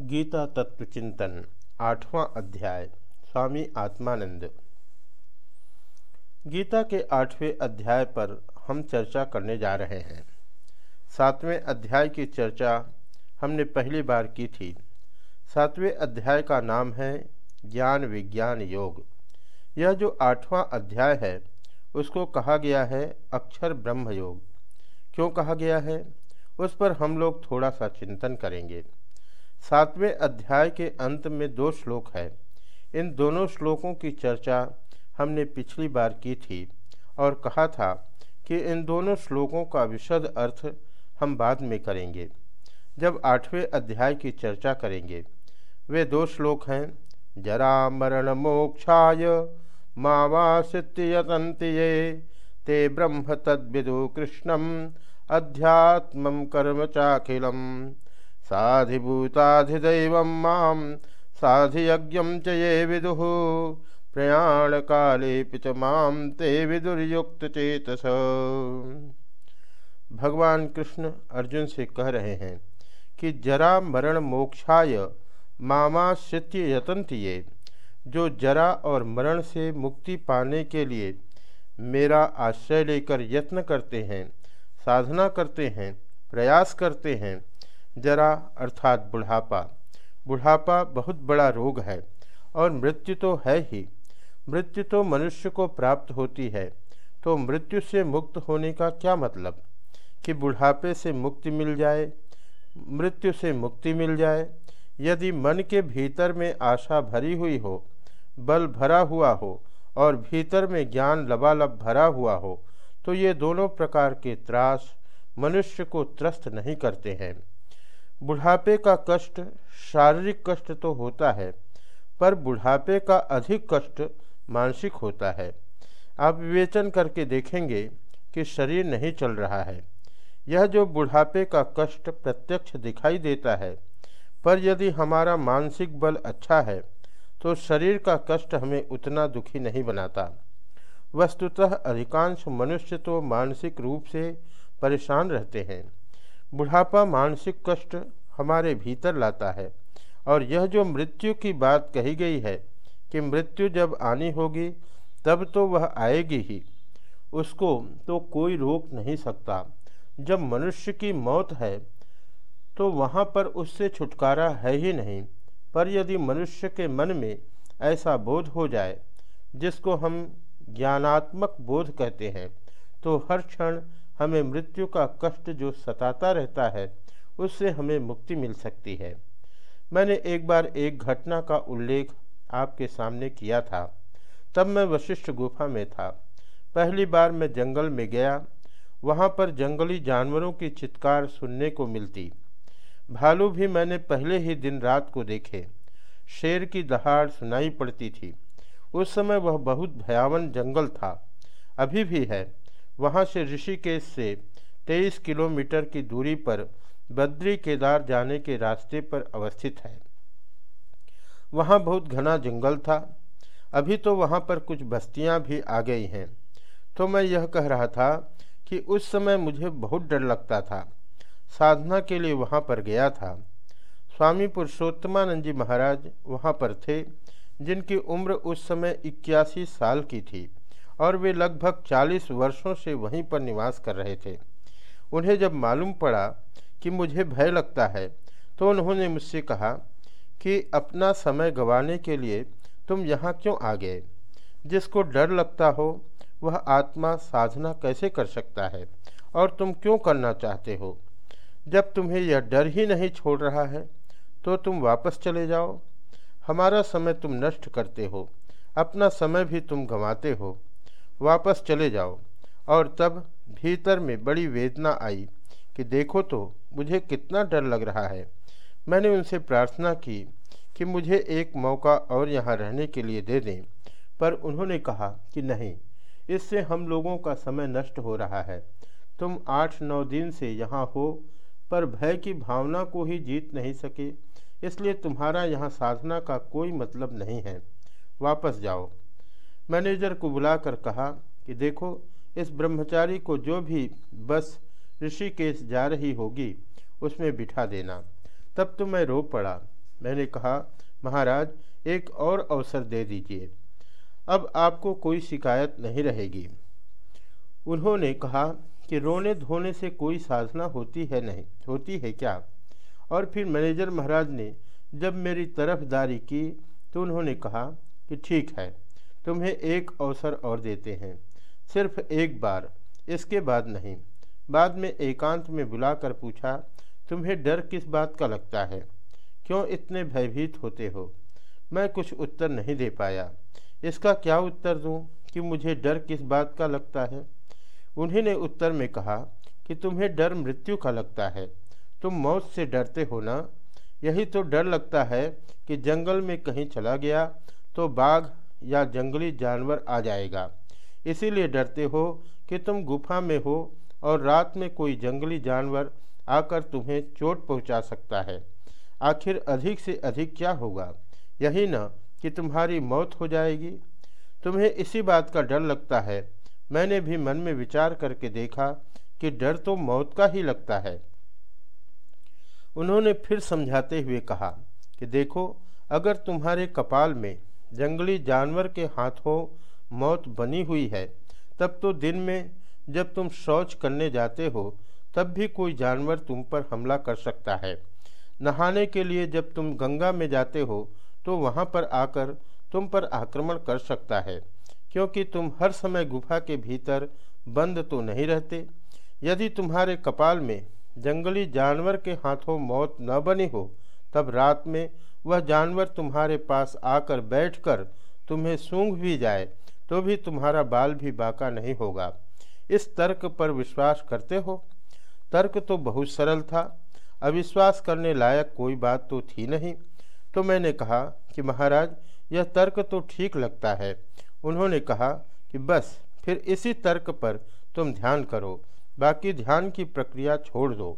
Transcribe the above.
गीता तत्व चिंतन, आठवां अध्याय, स्वामी आत्मानंद। गीता के आठवें अध्याय पर हम चर्चा करने जा रहे हैं। सातवें अध्याय की चर्चा हमने पहली बार की थी। सातवें अध्याय का नाम है ज्ञान विज्ञान योग। यह जो आठवां अध्याय है, उसको कहा गया है अक्षर ब्रह्म योग क्यों कहा गया है? उस पर हम लोग थोड़ा सा चिंतन करेंगे। सातवें अध्याय के अंत में दो श्लोक है। इन दोनों श्लोकों की चर्चा हमने पिछली बार की थी और कहा था कि इन दोनों श्लोकों का विशद अर्थ हम बाद में करेंगे। जब आठवें अध्याय की चर्चा करेंगे, वे दो श्लोक हैं। जरा मरण मोक्षाय मावासित्यतंति ये, ते ब्रह्म तद्विदु कृष्णम अध्यात्म कर्म चाखिलम। साधिभूताधिदैव माँ साधियज्ञं च ये विदुः। प्रयाणकाले च माँ ते विदुर्युक्तचेतस। भगवान कृष्ण अर्जुन से कह रहे हैं कि जरा मरण मोक्षाय मामाश्रित्य यतंत ये जो जरा और मरण से मुक्ति पाने के लिए मेरा आश्रय लेकर यत्न करते हैं, साधना करते हैं, प्रयास करते हैं जरा अर्थात बुढ़ापा। बुढ़ापा बहुत बड़ा रोग है और मृत्यु तो है ही। मृत्यु तो मनुष्य को प्राप्त होती है तो मृत्यु से मुक्त होने का क्या मतलब? कि बुढ़ापे से मुक्ति मिल जाए, मृत्यु से मुक्ति मिल जाए, यदि मन के भीतर में आशा भरी हुई हो, बल भरा हुआ हो, और भीतर में ज्ञान लबालब भरा हुआ हो तो ये दोनों प्रकार के त्रास मनुष्य को त्रस्त नहीं करते हैं। बुढ़ापे का कष्ट शारीरिक कष्ट तो होता है, पर बुढ़ापे का अधिक कष्ट मानसिक होता है। आप विवेचन करके देखेंगे कि शरीर नहीं चल रहा है। यह जो बुढ़ापे का कष्ट प्रत्यक्ष दिखाई देता है, पर यदि हमारा मानसिक बल अच्छा है तो शरीर का कष्ट हमें उतना दुखी नहीं बनाता। वस्तुतः अधिकांश मनुष्य तो मानसिक रूप से परेशान रहते हैं। बुढ़ापा मानसिक कष्ट हमारे भीतर लाता है। और यह जो मृत्यु की बात कही गई है कि मृत्यु जब आनी होगी, तब तो वह आएगी ही। उसको तो कोई रोक नहीं सकता। जब मनुष्य की मौत है तो वहाँ पर उससे छुटकारा है ही नहीं। पर यदि मनुष्य के मन में ऐसा बोध हो जाए, जिसको हम ज्ञानात्मक बोध कहते हैं तो हर क्षण हमें मृत्यु का कष्ट जो सताता रहता है, उससे हमें मुक्ति मिल सकती है। मैंने एक बार एक घटना का उल्लेख आपके सामने किया था। तब मैं वशिष्ठ गुफा में था। पहली बार मैं जंगल में गया। वहाँ पर जंगली जानवरों की चित्कार सुनने को मिलती। भालू भी मैंने पहले ही दिन रात को देखे। शेर की दहाड़ सुनाई पड़ती थी। उस समय वह बहुत भयावन जंगल था। अभी भी है। वहाँ से ऋषिकेश से तेईस किलोमीटर की दूरी पर बद्री केदार जाने के रास्ते पर अवस्थित है। वहाँ बहुत घना जंगल था। अभी तो वहाँ पर कुछ बस्तियाँ भी आ गई हैं। तो मैं यह कह रहा था कि उस समय मुझे बहुत डर लगता था। साधना के लिए वहाँ पर गया था। स्वामी पुरुषोत्तमानंद जी महाराज वहाँ पर थे, जिनकी उम्र उस समय इक्यासी साल की थी। और वे लगभग चालीस वर्षों से वहीं पर निवास कर रहे थे। उन्हें जब मालूम पड़ा कि मुझे भय लगता है तो उन्होंने मुझसे कहा कि अपना समय गंवाने के लिए तुम यहाँ क्यों आ गए? जिसको डर लगता हो, वह आत्मा साधना कैसे कर सकता है? और तुम क्यों करना चाहते हो? जब तुम्हें यह डर ही नहीं छोड़ रहा है तो तुम वापस चले जाओ। हमारा समय तुम नष्ट करते हो, अपना समय भी तुम गंवाते हो। वापस चले जाओ। और तब भीतर में बड़ी वेदना आई कि देखो तो मुझे कितना डर लग रहा है। मैंने उनसे प्रार्थना की कि मुझे एक मौका और यहाँ रहने के लिए दे दें, पर उन्होंने कहा कि नहीं, इससे हम लोगों का समय नष्ट हो रहा है। तुम आठ नौ दिन से यहाँ हो, पर भय की भावना को ही जीत नहीं सके, इसलिए तुम्हारा यहाँ साधना का कोई मतलब नहीं है। वापस जाओ। मैनेजर को बुलाकर कहा कि देखो, इस ब्रह्मचारी को जो भी बस ऋषिकेश जा रही होगी, उसमें बिठा देना। तब तो मैं रो पड़ा। मैंने कहा, महाराज, एक और अवसर दे दीजिए। अब आपको कोई शिकायत नहीं रहेगी। उन्होंने कहा कि रोने धोने से कोई साधना होती है नहीं, होती है क्या? और फिर मैनेजर महाराज ने, जब मेरी तरफदारी की तो उन्होंने कहा कि ठीक है। तुम्हें एक अवसर और देते हैं। सिर्फ़ एक बार, इसके बाद नहीं। बाद में एकांत में बुलाकर पूछा, तुम्हें डर किस बात का लगता है? क्यों इतने भयभीत होते हो? मैं कुछ उत्तर नहीं दे पाया। इसका क्या उत्तर दूँ कि मुझे डर किस बात का लगता है? उन्हीं ने उत्तर में कहा कि, तुम्हें डर मृत्यु का लगता है। तुम मौत से डरते हो ना? यही तो डर लगता है कि जंगल में कहीं चला गया तो बाघ या जंगली जानवर आ जाएगा। इसीलिए डरते हो कि तुम गुफा में हो और रात में कोई जंगली जानवर आकर तुम्हें चोट पहुँचा सकता है। आखिर अधिक से अधिक क्या होगा? यही ना कि तुम्हारी मौत हो जाएगी। तुम्हें इसी बात का डर लगता है। मैंने भी मन में विचार करके देखा कि डर तो मौत का ही लगता है। उन्होंने फिर समझाते हुए कहा कि देखो, अगर तुम्हारे कपाल में जंगली जानवर के हाथों मौत बनी हुई है। तब तो दिन में जब तुम शौच करने जाते हो, तब भी कोई जानवर तुम पर हमला कर सकता है। नहाने के लिए जब तुम गंगा में जाते हो तो वहाँ पर आकर तुम पर आक्रमण कर सकता है, क्योंकि तुम हर समय गुफा के भीतर बंद तो नहीं रहते। यदि तुम्हारे कपाल में जंगली जानवर के हाथों मौत न बनी हो, तब रात में वह जानवर तुम्हारे पास आकर बैठकर तुम्हें सूंघ भी जाए तो भी तुम्हारा बाल भी बाका नहीं होगा। इस तर्क पर विश्वास करते हो? तर्क तो बहुत सरल था। अविश्वास करने लायक कोई बात तो थी नहीं। तो मैंने कहा कि महाराज, यह तर्क तो ठीक लगता है। उन्होंने कहा कि बस, फिर इसी तर्क पर तुम ध्यान करो। बाकी ध्यान की प्रक्रिया छोड़ दो।